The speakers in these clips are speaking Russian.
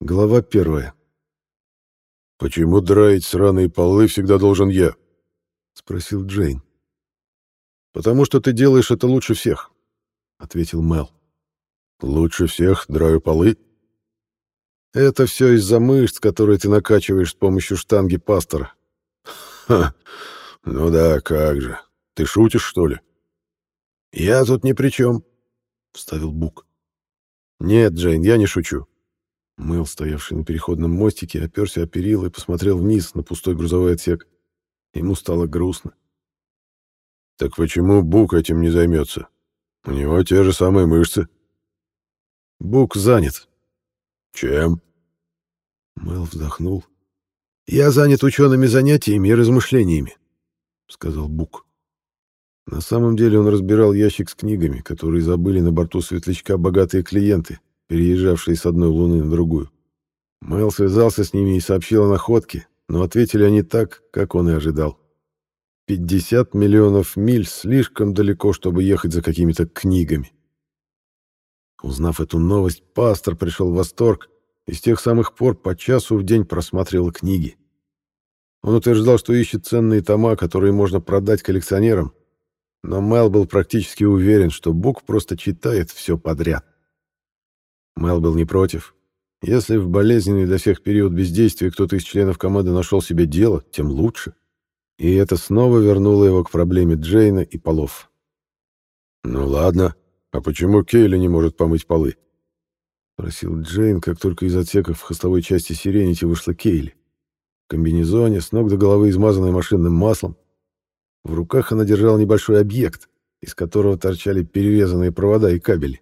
Глава первая. «Почему драить сраные полы всегда должен я?» — спросил Джейн. «Потому что ты делаешь это лучше всех», — ответил Мел. «Лучше всех драю полы?» «Это все из-за мышц, которые ты накачиваешь с помощью штанги пастора». «Ха! Ну да, как же. Ты шутишь, что ли?» «Я тут ни при чем», — вставил Бук. «Нет, Джейн, я не шучу. Мэл, стоявший на переходном мостике, оперся о перила и посмотрел вниз на пустой грузовой отсек. Ему стало грустно. «Так почему Бук этим не займется? У него те же самые мышцы». «Бук занят». «Чем?» Мэл вздохнул. «Я занят учеными занятиями и размышлениями», — сказал Бук. На самом деле он разбирал ящик с книгами, которые забыли на борту светлячка богатые клиенты, переезжавшие с одной луны на другую. Мэл связался с ними и сообщил о находке, но ответили они так, как он и ожидал. 50 миллионов миль слишком далеко, чтобы ехать за какими-то книгами. Узнав эту новость, пастор пришел в восторг и с тех самых пор по часу в день просматривал книги. Он утверждал, что ищет ценные тома, которые можно продать коллекционерам, но Мэл был практически уверен, что Бук просто читает все подряд. Мэл был не против. Если в болезненный для всех период бездействия кто-то из членов команды нашел себе дело, тем лучше. И это снова вернуло его к проблеме Джейна и полов. «Ну ладно, а почему Кейли не может помыть полы?» — спросил Джейн, как только из отсеков в хостовой части Сиренити вышла Кейли. В комбинезоне, с ног до головы измазанная машинным маслом. В руках она держала небольшой объект, из которого торчали перерезанные провода и кабели.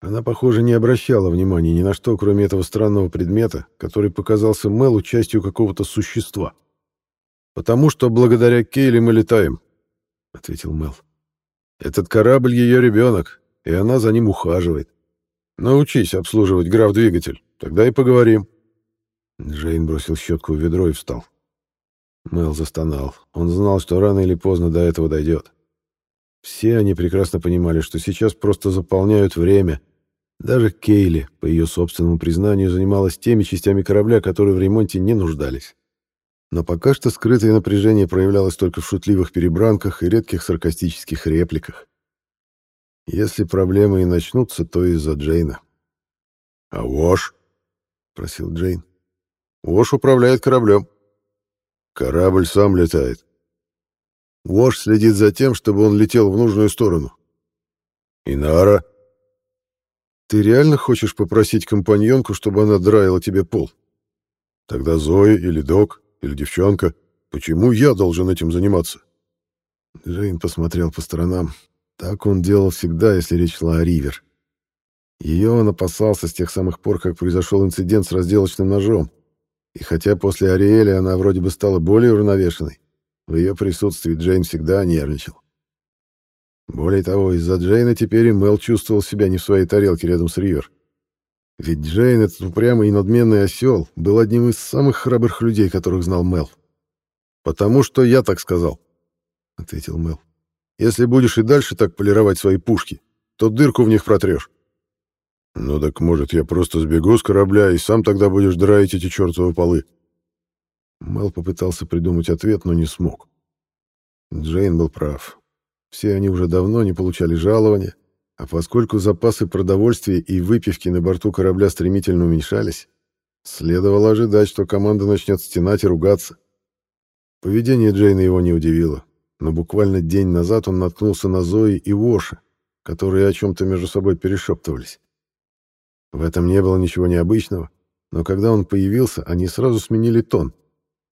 Она, похоже, не обращала внимания ни на что, кроме этого странного предмета, который показался Мелу частью какого-то существа. «Потому что благодаря Кейли мы летаем», — ответил Мел. «Этот корабль — ее ребенок, и она за ним ухаживает. Научись обслуживать граф-двигатель, тогда и поговорим». Джейн бросил щетку в ведро и встал. Мел застонал. Он знал, что рано или поздно до этого дойдет. Все они прекрасно понимали, что сейчас просто заполняют время, даже Кейли, по ее собственному признанию, занималась теми частями корабля, которые в ремонте не нуждались. Но пока что скрытое напряжение проявлялось только в шутливых перебранках и редких саркастических репликах. Если проблемы и начнутся, то из-за Джейна. «А Уош?» — просил Джейн. «Уош управляет кораблем. Корабль сам летает. Уош следит за тем, чтобы он летел в нужную сторону. И Нара...» Ты реально хочешь попросить компаньонку, чтобы она драила тебе пол? Тогда Зоя или Док, или девчонка. Почему я должен этим заниматься? Джейн посмотрел по сторонам. Так он делал всегда, если речь шла о Ривер. Ее он опасался с тех самых пор, как произошел инцидент с разделочным ножом. И хотя после Ариэля она вроде бы стала более уравновешенной, в ее присутствии Джейн всегда нервничал. Более того, из-за Джейна теперь и Мел чувствовал себя не в своей тарелке рядом с Ривер. Ведь Джейн, этот упрямый и надменный осел, был одним из самых храбрых людей, которых знал Мел. «Потому что я так сказал», — ответил Мел. «Если будешь и дальше так полировать свои пушки, то дырку в них протрешь». «Ну так, может, я просто сбегу с корабля, и сам тогда будешь драить эти чертовы полы?» Мел попытался придумать ответ, но не смог. Джейн был прав. Все они уже давно не получали жалования, а поскольку запасы продовольствия и выпивки на борту корабля стремительно уменьшались, следовало ожидать, что команда начнет стенать и ругаться. Поведение Джейна его не удивило, но буквально день назад он наткнулся на Зои и Воши, которые о чем-то между собой перешептывались. В этом не было ничего необычного, но когда он появился, они сразу сменили тон,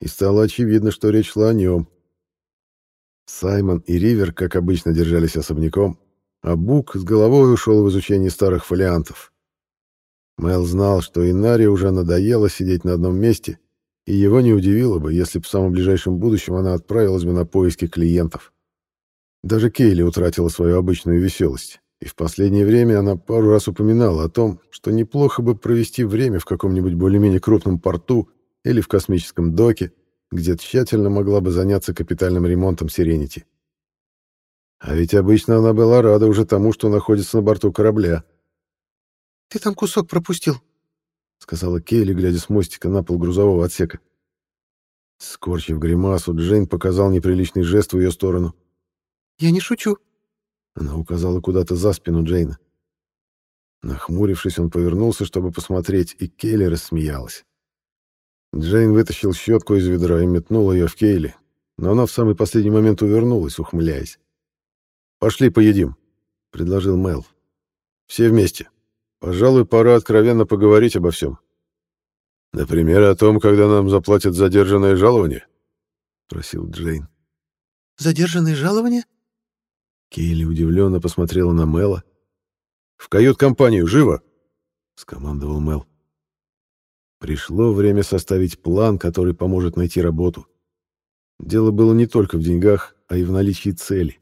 и стало очевидно, что речь шла о нем. Саймон и Ривер, как обычно, держались особняком, а Бук с головой ушел в изучение старых фолиантов. Мэл знал, что Инаре уже надоело сидеть на одном месте, и его не удивило бы, если бы в самом ближайшем будущем она отправилась бы на поиски клиентов. Даже Кейли утратила свою обычную веселость, и в последнее время она пару раз упоминала о том, что неплохо бы провести время в каком-нибудь более-менее крупном порту или в космическом доке, где тщательно могла бы заняться капитальным ремонтом Сиренити. А ведь обычно она была рада уже тому, что находится на борту корабля. «Ты там кусок пропустил», — сказала Кейли, глядя с мостика на пол грузового отсека. Скорчив гримасу, Джейн показал неприличный жест в ее сторону. «Я не шучу». Она указала куда-то за спину Джейна. Нахмурившись, он повернулся, чтобы посмотреть, и Кейли рассмеялась. Джейн вытащил щетку из ведра и метнул ее в Кейли, но она в самый последний момент увернулась, ухмыляясь. «Пошли поедим», — предложил Мэл. «Все вместе. Пожалуй, пора откровенно поговорить обо всем». «Например, о том, когда нам заплатят задержанное жалование?» — просил Джейн. «Задержанное жалование?» Кейли удивленно посмотрела на Мэла. «В кают-компанию, живо!» — скомандовал Мэл. Пришло время составить план, который поможет найти работу. Дело было не только в деньгах, а и в наличии цели.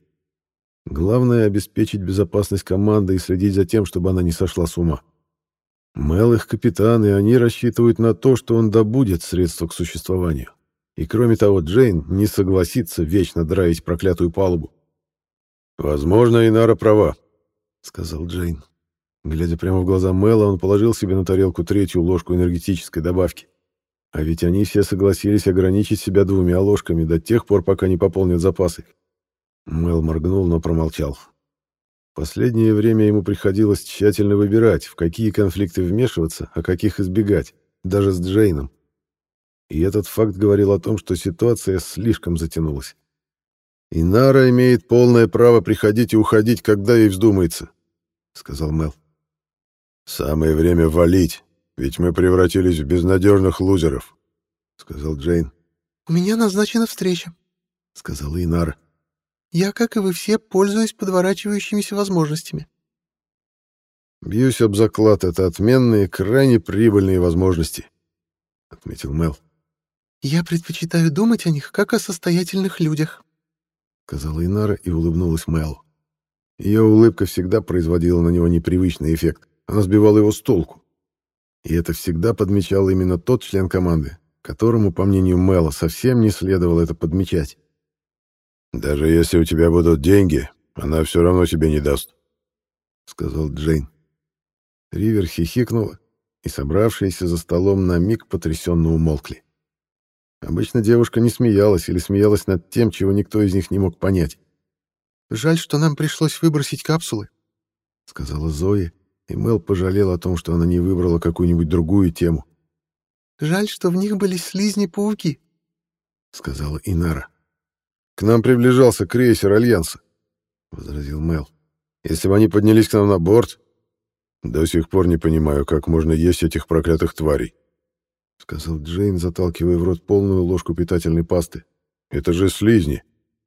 Главное — обеспечить безопасность команды и следить за тем, чтобы она не сошла с ума. Мел их капитан, и они рассчитывают на то, что он добудет средства к существованию. И кроме того, Джейн не согласится вечно драить проклятую палубу. «Возможно, Инара права», — сказал Джейн. Глядя прямо в глаза Мэла, он положил себе на тарелку третью ложку энергетической добавки. А ведь они все согласились ограничить себя двумя ложками до тех пор, пока не пополнят запасы. Мэл моргнул, но промолчал. Последнее время ему приходилось тщательно выбирать, в какие конфликты вмешиваться, а каких избегать, даже с Джейном. И этот факт говорил о том, что ситуация слишком затянулась. «Инара имеет полное право приходить и уходить, когда ей вздумается», — сказал Мэл. «Самое время валить, ведь мы превратились в безнадежных лузеров», — сказал Джейн. «У меня назначена встреча», — сказала Инара. «Я, как и вы все, пользуюсь подворачивающимися возможностями». «Бьюсь об заклад, это отменные, крайне прибыльные возможности», — отметил Мел. «Я предпочитаю думать о них, как о состоятельных людях», — сказала Инара и улыбнулась Мелу. Ее улыбка всегда производила на него непривычный эффект. Она сбивала его с толку. И это всегда подмечал именно тот член команды, которому, по мнению Мэла, совсем не следовало это подмечать. «Даже если у тебя будут деньги, она все равно тебе не даст», — сказал Джейн. Ривер хихикнула, и собравшиеся за столом на миг потрясенно умолкли. Обычно девушка не смеялась или смеялась над тем, чего никто из них не мог понять. «Жаль, что нам пришлось выбросить капсулы», — сказала Зоя, и Мел пожалел о том, что она не выбрала какую-нибудь другую тему. «Жаль, что в них были слизни-пауки», — сказала Инара. «К нам приближался крейсер Альянса», — возразил Мел. «Если бы они поднялись к нам на борт...» «До сих пор не понимаю, как можно есть этих проклятых тварей», — сказал Джейн, заталкивая в рот полную ложку питательной пасты. «Это же слизни,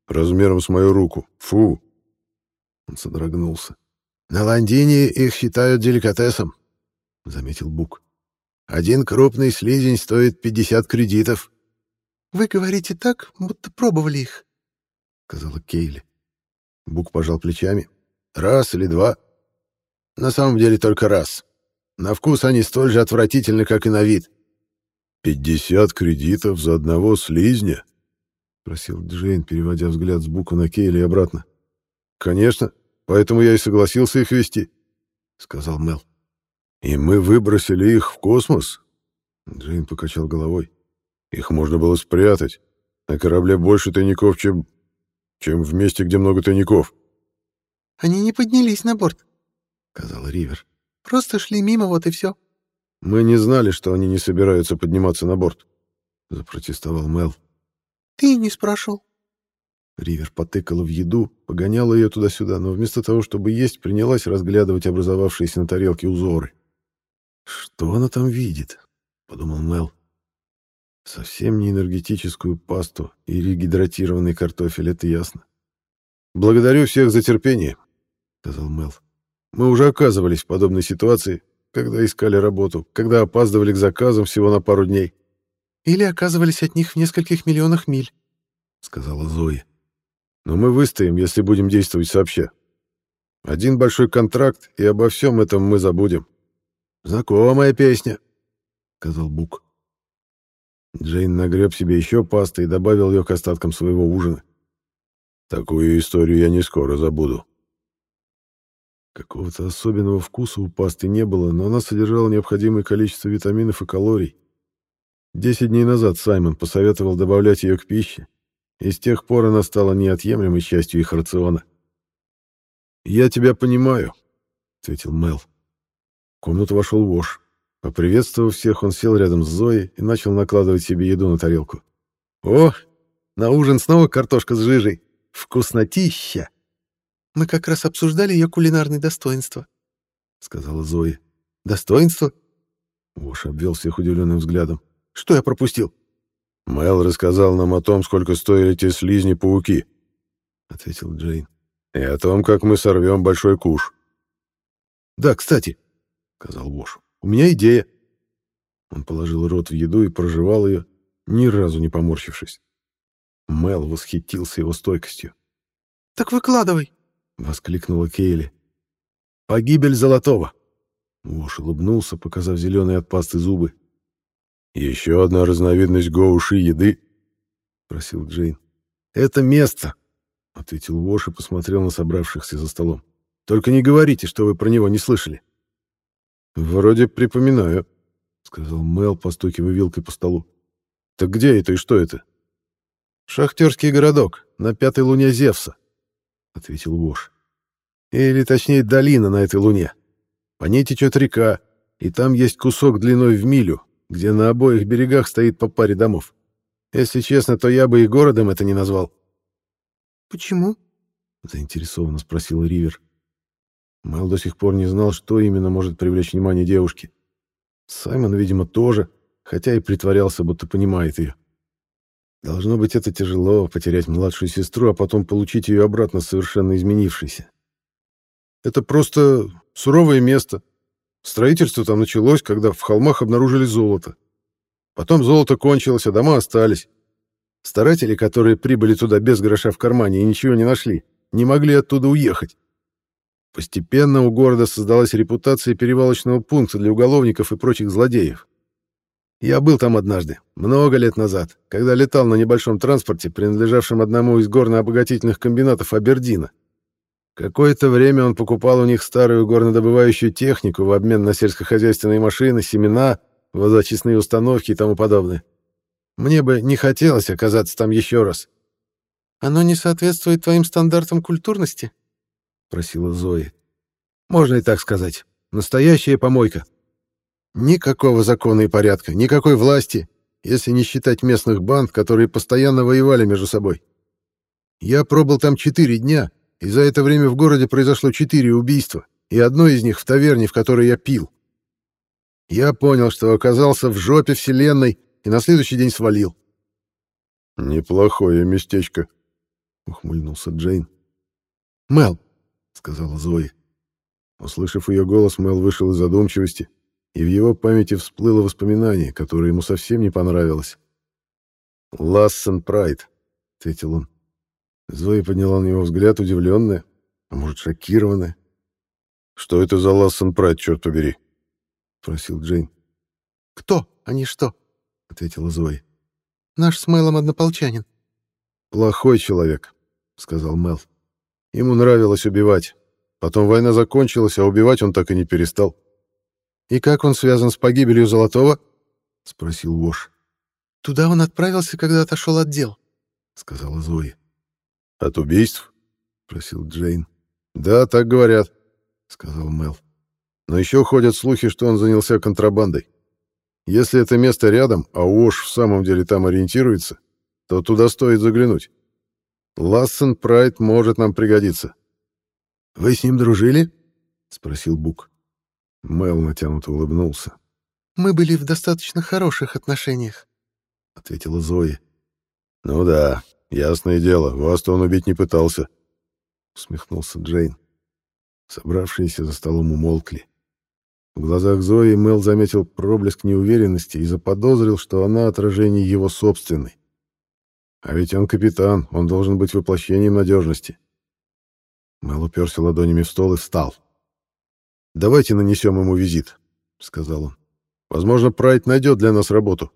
размером с мою руку. Фу!» Он содрогнулся. На Лондине их считают деликатесом, — заметил Бук. Один крупный слизень стоит 50 кредитов. — Вы говорите так, будто пробовали их, — сказала Кейли. Бук пожал плечами. — Раз или два. На самом деле только раз. На вкус они столь же отвратительны, как и на вид. — Пятьдесят кредитов за одного слизня? — просил Джейн, переводя взгляд с Бука на Кейли и обратно. — Конечно, Поэтому я и согласился их вести, — сказал Мел. И мы выбросили их в космос? Джейн покачал головой. Их можно было спрятать. На корабле больше тайников, чем... чем в месте, где много тайников. Они не поднялись на борт, — сказал Ривер. Просто шли мимо, вот и все. Мы не знали, что они не собираются подниматься на борт, — запротестовал Мел. Ты не спрашивал. Ривер потыкала в еду, погоняла ее туда-сюда, но вместо того, чтобы есть, принялась разглядывать образовавшиеся на тарелке узоры. «Что она там видит?» — подумал Мел. «Совсем не энергетическую пасту и регидратированный картофель, это ясно». «Благодарю всех за терпение», — сказал Мел. «Мы уже оказывались в подобной ситуации, когда искали работу, когда опаздывали к заказам всего на пару дней». «Или оказывались от них в нескольких миллионах миль», — сказала Зоя. Но мы выстоим, если будем действовать сообща. Один большой контракт, и обо всем этом мы забудем. Знакомая песня, — сказал Бук. Джейн нагреб себе еще пасты и добавил ее к остаткам своего ужина. Такую историю я не скоро забуду. Какого-то особенного вкуса у пасты не было, но она содержала необходимое количество витаминов и калорий. Десять дней назад Саймон посоветовал добавлять ее к пище, и с тех пор она стала неотъемлемой частью их рациона. «Я тебя понимаю», — ответил Мел. В комнату вошел Вош. Поприветствовав всех, он сел рядом с Зоей и начал накладывать себе еду на тарелку. «О, на ужин снова картошка с жижей! Вкуснотища!» Мы как раз обсуждали ее кулинарные достоинства, — сказала Зоя. Достоинства? Вош обвел всех удивленным взглядом. Что я пропустил? Мэл рассказал нам о том, сколько стоили те слизни-пауки, — ответил Джейн. И о том, как мы сорвем большой куш. Да, кстати, — сказал Вош, — у меня идея. Он положил рот в еду и прожевал ее, ни разу не поморщившись. Мэл восхитился его стойкостью. «Так выкладывай», — воскликнула Кейли. «Погибель Золотого!» Вош улыбнулся, показав зеленые от пасты зубы. «Еще одна разновидность гоуши еды?» — просил Джейн. «Это место!» — ответил Вош и посмотрел на собравшихся за столом. «Только не говорите, что вы про него не слышали». «Вроде припоминаю», — сказал Мел, постукивая вилкой по столу. «Так где это и что это?» «Шахтерский городок, на пятой луне Зевса», ответил Вош. Или, точнее, долина на этой луне. По ней течет река, и там есть кусок длиной в милю, где на обоих берегах стоит по паре домов. Если честно, то я бы и городом это не назвал. «Почему?» — заинтересованно спросил Ривер. Мэл до сих пор не знал, что именно может привлечь внимание девушки. Саймон, видимо, тоже, хотя и притворялся, будто понимает ее. Должно быть, это тяжело, потерять младшую сестру, а потом получить ее обратно совершенно изменившейся. Это просто суровое место. Строительство там началось, когда в холмах обнаружили золото. Потом золото кончилось, а дома остались. Старатели, которые прибыли туда без гроша в кармане и ничего не нашли, не могли оттуда уехать. Постепенно у города создалась репутация перевалочного пункта для уголовников и прочих злодеев. Я был там однажды, много лет назад, когда летал на небольшом транспорте, принадлежавшем одному из горно-обогатительных комбинатов Абердина. Какое-то время он покупал у них старую горнодобывающую технику в обмен на сельскохозяйственные машины, семена, водоочистные установки и тому подобное. Мне бы не хотелось оказаться там еще раз. «Оно не соответствует твоим стандартам культурности?» — просила Зои. «Можно и так сказать. Настоящая помойка», Никакого закона и порядка, никакой власти, если не считать местных банд, которые постоянно воевали между собой. Я пробыл там четыре дня, и за это время в городе произошло четыре убийства, и одно из них в таверне, в которой я пил. Я понял, что оказался в жопе вселенной, и на следующий день свалил. «Неплохое местечко», — ухмыльнулся Джейн. «Мел», — сказала Зои. Услышав ее голос, Мел вышел из задумчивости и в его памяти всплыло воспоминание, которое ему совсем не понравилось. «Лассен Прайд», — ответил он. Зоя подняла на него взгляд, удивленная, а может, шокированная. «Что это за Лассен Прайд, черт побери?» — спросил Джейн. «Кто, а не что?» — ответила Зоя. «Наш с Мэлом однополчанин». «Плохой человек», — сказал Мэл. «Ему нравилось убивать. Потом война закончилась, а убивать он так и не перестал». «И как он связан с погибелью Золотого?» — спросил Вош. «Туда он отправился, когда отошел от дел», — сказала Зоя. «От убийств?» — спросил Джейн. «Да, так говорят», — сказал Мел. «Но еще ходят слухи, что он занялся контрабандой. Если это место рядом, а Уош в самом деле там ориентируется, то туда стоит заглянуть. Лассен Прайд может нам пригодиться». «Вы с ним дружили?» — спросил Бук. Мэл натянуто улыбнулся. «Мы были в достаточно хороших отношениях», — ответила Зои. «Ну да, ясное дело, вас-то он убить не пытался», — усмехнулся Джейн. Собравшиеся за столом умолкли. В глазах Зои Мэл заметил проблеск неуверенности и заподозрил, что она отражение его собственной. А ведь он капитан, он должен быть воплощением надежности. Мэл уперся ладонями в стол и встал. «Давайте нанесем ему визит», — сказал он. «Возможно, Прайд найдет для нас работу».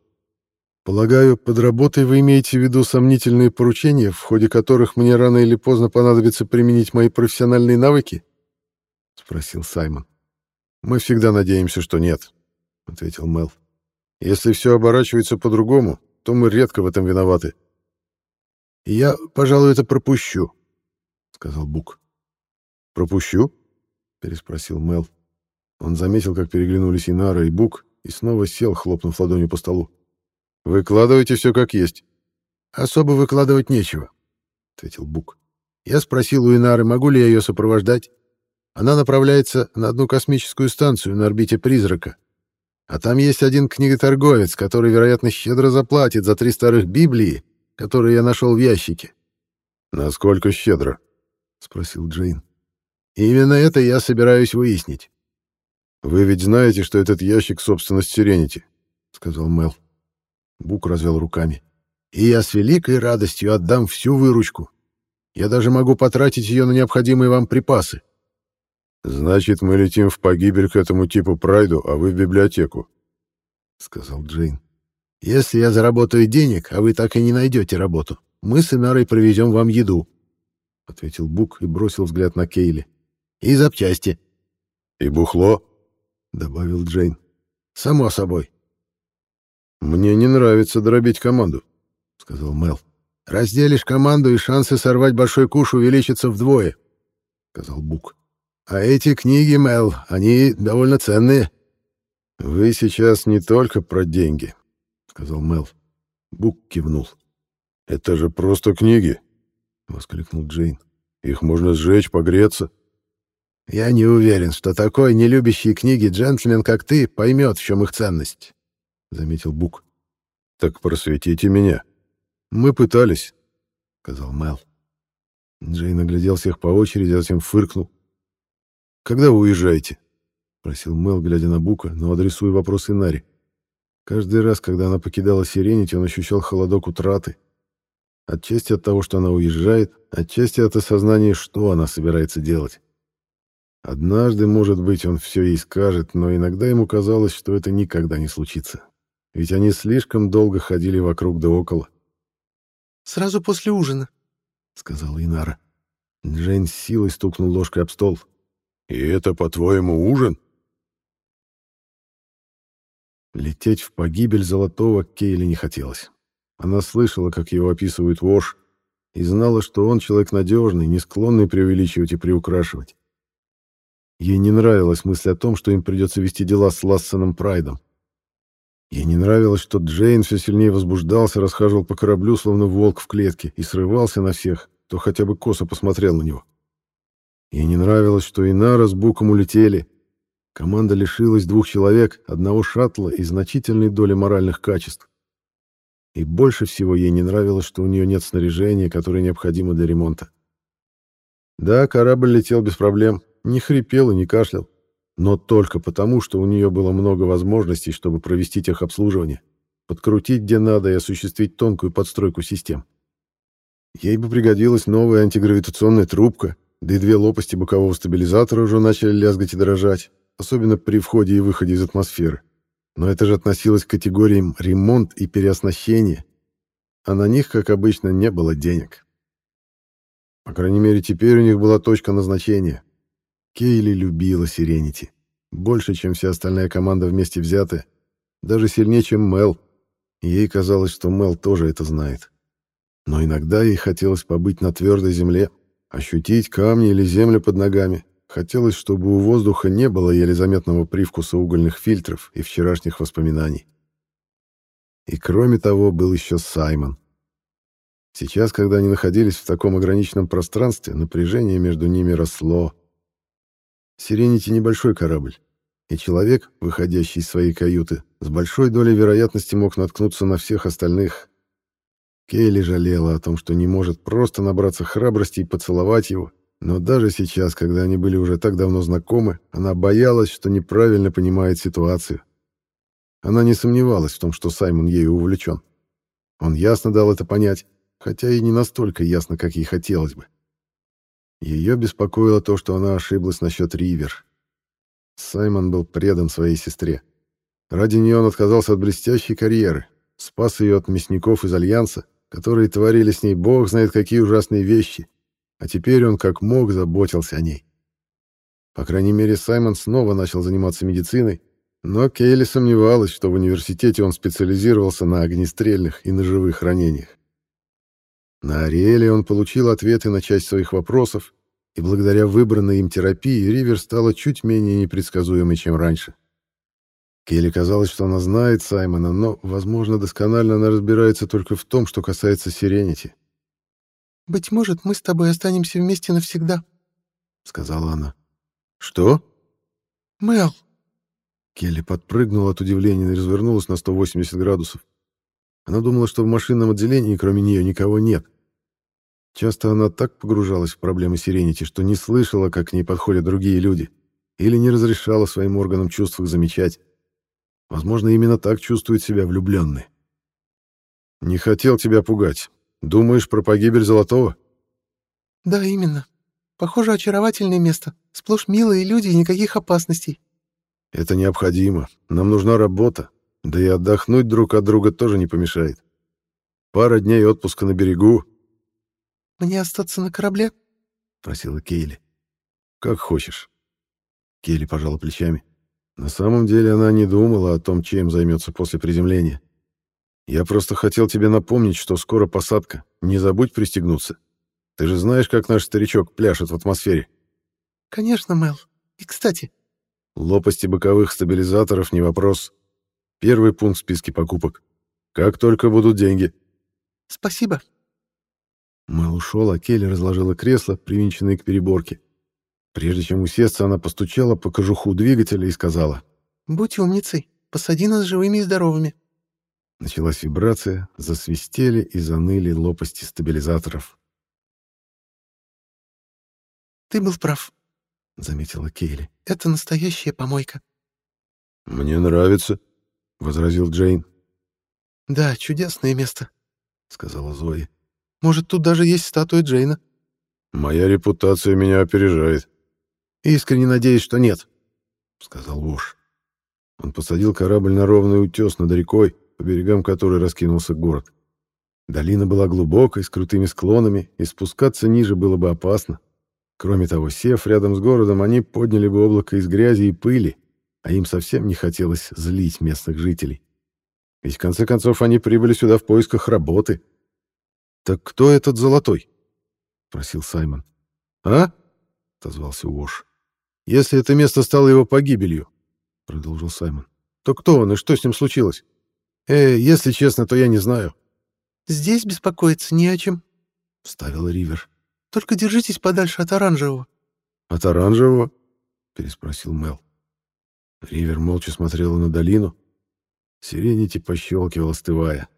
«Полагаю, под работой вы имеете в виду сомнительные поручения, в ходе которых мне рано или поздно понадобится применить мои профессиональные навыки?» — спросил Саймон. «Мы всегда надеемся, что нет», — ответил Мел. «Если все оборачивается по-другому, то мы редко в этом виноваты». «Я, пожалуй, это пропущу», — сказал Бук. «Пропущу?» — переспросил Мел. Он заметил, как переглянулись Инара и Бук, и снова сел, хлопнув ладонью по столу. «Выкладывайте все как есть». «Особо выкладывать нечего», — ответил Бук. «Я спросил у Инары, могу ли я ее сопровождать. Она направляется на одну космическую станцию на орбите Призрака. А там есть один книготорговец, который, вероятно, щедро заплатит за три старых Библии, которые я нашел в ящике». «Насколько щедро?» — спросил Джейн. «Именно это я собираюсь выяснить». «Вы ведь знаете, что этот ящик — собственность Сиренити», — сказал Мел. Бук развел руками. «И я с великой радостью отдам всю выручку. Я даже могу потратить ее на необходимые вам припасы». «Значит, мы летим в погибель к этому типу Прайду, а вы в библиотеку», — сказал Джейн. «Если я заработаю денег, а вы так и не найдете работу, мы с Инарой привезем вам еду», — ответил Бук и бросил взгляд на Кейли. «И запчасти». «И бухло», — добавил Джейн. «Само собой». «Мне не нравится дробить команду», — сказал Мел. «Разделишь команду, и шансы сорвать большой куш увеличатся вдвое», — сказал Бук. «А эти книги, Мел, они довольно ценные». «Вы сейчас не только про деньги», — сказал Мел. Бук кивнул. «Это же просто книги», — воскликнул Джейн. «Их можно сжечь, погреться». Я не уверен, что такой нелюбящий книги джентльмен, как ты, поймет, в чем их ценность, — заметил Бук. — Так просветите меня. — Мы пытались, — сказал Мел. Джей наглядел всех по очереди, а затем фыркнул. — Когда вы уезжаете? — спросил Мел, глядя на Бука, но адресуя вопрос Инари. Каждый раз, когда она покидала Сиренити, он ощущал холодок утраты. Отчасти от того, что она уезжает, отчасти от осознания, что она собирается делать. Однажды, может быть, он все ей скажет, но иногда ему казалось, что это никогда не случится. Ведь они слишком долго ходили вокруг да около. «Сразу после ужина», — сказала Инара. Джейн с силой стукнул ложкой об стол. «И это, по-твоему, ужин?» Лететь в погибель Золотого Кейли не хотелось. Она слышала, как его описывают вож, и знала, что он человек надежный, не склонный преувеличивать и приукрашивать. Ей не нравилась мысль о том, что им придется вести дела с Лассеном Прайдом. Ей не нравилось, что Джейн все сильнее возбуждался, расхаживал по кораблю, словно волк в клетке, и срывался на всех, кто хотя бы косо посмотрел на него. Ей не нравилось, что Инара с Буком улетели. Команда лишилась двух человек, одного шаттла и значительной доли моральных качеств. И больше всего ей не нравилось, что у нее нет снаряжения, которое необходимо для ремонта. Да, корабль летел без проблем, не хрипел и не кашлял, но только потому, что у нее было много возможностей, чтобы провести техобслуживание, подкрутить где надо и осуществить тонкую подстройку систем. Ей бы пригодилась новая антигравитационная трубка, да и две лопасти бокового стабилизатора уже начали лязгать и дрожать, особенно при входе и выходе из атмосферы. Но это же относилось к категориям ремонт и переоснащение, а на них, как обычно, не было денег. По крайней мере, теперь у них была точка назначения Кейли любила Сиренити. Больше, чем вся остальная команда вместе взятая. Даже сильнее, чем Мел. ей казалось, что Мел тоже это знает. Но иногда ей хотелось побыть на твердой земле, ощутить камни или землю под ногами. Хотелось, чтобы у воздуха не было еле заметного привкуса угольных фильтров и вчерашних воспоминаний. И кроме того, был еще Саймон. Сейчас, когда они находились в таком ограниченном пространстве, напряжение между ними росло. Сиренити небольшой корабль, и человек, выходящий из своей каюты, с большой долей вероятности мог наткнуться на всех остальных. Кейли жалела о том, что не может просто набраться храбрости и поцеловать его, но даже сейчас, когда они были уже так давно знакомы, она боялась, что неправильно понимает ситуацию. Она не сомневалась в том, что Саймон ею увлечен. Он ясно дал это понять, хотя и не настолько ясно, как ей хотелось бы. Ее беспокоило то, что она ошиблась насчет Ривер. Саймон был предан своей сестре. Ради нее он отказался от блестящей карьеры, спас ее от мясников из Альянса, которые творили с ней бог знает какие ужасные вещи, а теперь он как мог заботился о ней. По крайней мере, Саймон снова начал заниматься медициной, но Кейли сомневалась, что в университете он специализировался на огнестрельных и ножевых ранениях. На Ариэле он получил ответы на часть своих вопросов, и благодаря выбранной им терапии Ривер стала чуть менее непредсказуемой, чем раньше. Келли казалось, что она знает Саймона, но, возможно, досконально она разбирается только в том, что касается Сиренити. «Быть может, мы с тобой останемся вместе навсегда», — сказала она. «Что?» «Мэл». Келли подпрыгнула от удивления и развернулась на 180 градусов. Она думала, что в машинном отделении кроме нее никого нет. Часто она так погружалась в проблемы Сиренити, что не слышала, как к ней подходят другие люди, или не разрешала своим органам чувств их замечать. Возможно, именно так чувствует себя влюбленный. «Не хотел тебя пугать. Думаешь про погибель Золотого?» «Да, именно. Похоже, очаровательное место. Сплошь милые люди и никаких опасностей». «Это необходимо. Нам нужна работа. Да и отдохнуть друг от друга тоже не помешает. Пара дней отпуска на берегу, «Мне остаться на корабле?» — просила Кейли. «Как хочешь». Кейли пожала плечами. На самом деле она не думала о том, чем займется после приземления. «Я просто хотел тебе напомнить, что скоро посадка. Не забудь пристегнуться. Ты же знаешь, как наш старичок пляшет в атмосфере». «Конечно, Мел. И, кстати...» «Лопасти боковых стабилизаторов не вопрос. Первый пункт в списке покупок. Как только будут деньги». «Спасибо», Мэл ушел, а Келли разложила кресло, привинченное к переборке. Прежде чем усесться, она постучала по кожуху двигателя и сказала. «Будь умницей, посади нас живыми и здоровыми». Началась вибрация, засвистели и заныли лопасти стабилизаторов. «Ты был прав», — заметила Кейли. «Это настоящая помойка». «Мне нравится», — возразил Джейн. «Да, чудесное место», — сказала Зоя. Может, тут даже есть статуя Джейна?» «Моя репутация меня опережает». «Искренне надеюсь, что нет», — сказал Вош. Он посадил корабль на ровный утес над рекой, по берегам которой раскинулся город. Долина была глубокой, с крутыми склонами, и спускаться ниже было бы опасно. Кроме того, сев рядом с городом, они подняли бы облако из грязи и пыли, а им совсем не хотелось злить местных жителей. Ведь в конце концов они прибыли сюда в поисках работы, «Так кто этот золотой?» — спросил Саймон. «А?» — отозвался Уош. «Если это место стало его погибелью», — продолжил Саймон, — «то кто он и что с ним случилось? Э, если честно, то я не знаю». «Здесь беспокоиться не о чем», — вставила Ривер. «Только держитесь подальше от оранжевого». «От оранжевого?» — переспросил Мел. Ривер молча смотрела на долину. Сиренити пощелкивал, остывая.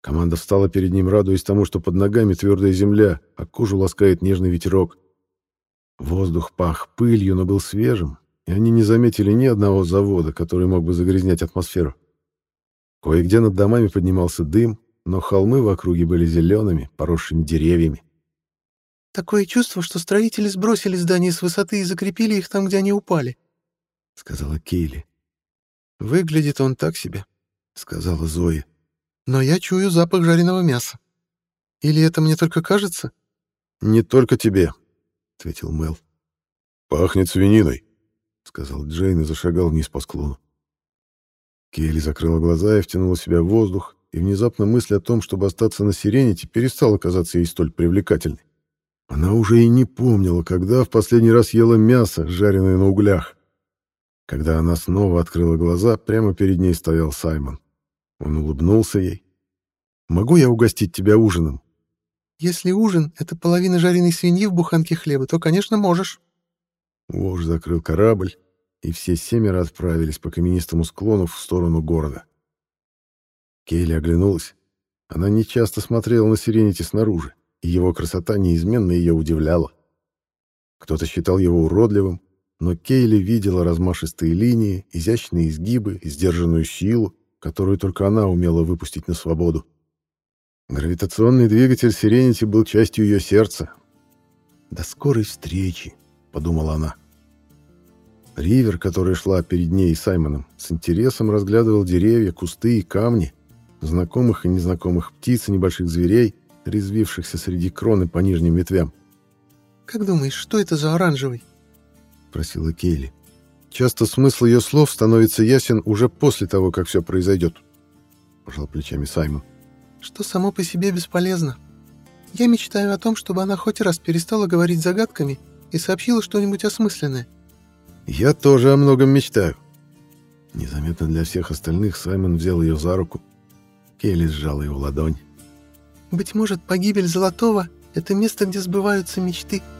Команда встала перед ним, радуясь тому, что под ногами твердая земля, а кожу ласкает нежный ветерок. Воздух пах пылью, но был свежим, и они не заметили ни одного завода, который мог бы загрязнять атмосферу. Кое-где над домами поднимался дым, но холмы в округе были зелеными, поросшими деревьями. «Такое чувство, что строители сбросили здания с высоты и закрепили их там, где они упали», — сказала Кейли. «Выглядит он так себе», — сказала Зоя. Но я чую запах жареного мяса. Или это мне только кажется? Не только тебе, ответил Мел. Пахнет свининой, сказал Джейн и зашагал вниз по склону. Келли закрыла глаза и втянула в себя воздух, и внезапно мысль о том, чтобы остаться на Сирените, перестала казаться ей столь привлекательной. Она уже и не помнила, когда в последний раз ела мясо, жареное на углях. Когда она снова открыла глаза, прямо перед ней стоял Саймон. Он улыбнулся ей. «Могу я угостить тебя ужином?» «Если ужин — это половина жареной свиньи в буханке хлеба, то, конечно, можешь». Вож закрыл корабль, и все семеро отправились по каменистому склону в сторону города. Кейли оглянулась. Она нечасто смотрела на Сиренити снаружи, и его красота неизменно ее удивляла. Кто-то считал его уродливым, но Кейли видела размашистые линии, изящные изгибы, сдержанную силу, которую только она умела выпустить на свободу. Гравитационный двигатель Сиренити был частью ее сердца. «До скорой встречи», — подумала она. Ривер, которая шла перед ней и Саймоном, с интересом разглядывал деревья, кусты и камни, знакомых и незнакомых птиц и небольших зверей, резвившихся среди кроны по нижним ветвям. «Как думаешь, что это за оранжевый?» — просила Кейли. Часто смысл ее слов становится ясен уже после того, как все произойдет. Пожал плечами Саймон. Что само по себе бесполезно. Я мечтаю о том, чтобы она хоть раз перестала говорить загадками и сообщила что-нибудь осмысленное. Я тоже о многом мечтаю. Незаметно для всех остальных Саймон взял ее за руку. Келли сжала его ладонь. «Быть может, погибель Золотого — это место, где сбываются мечты», —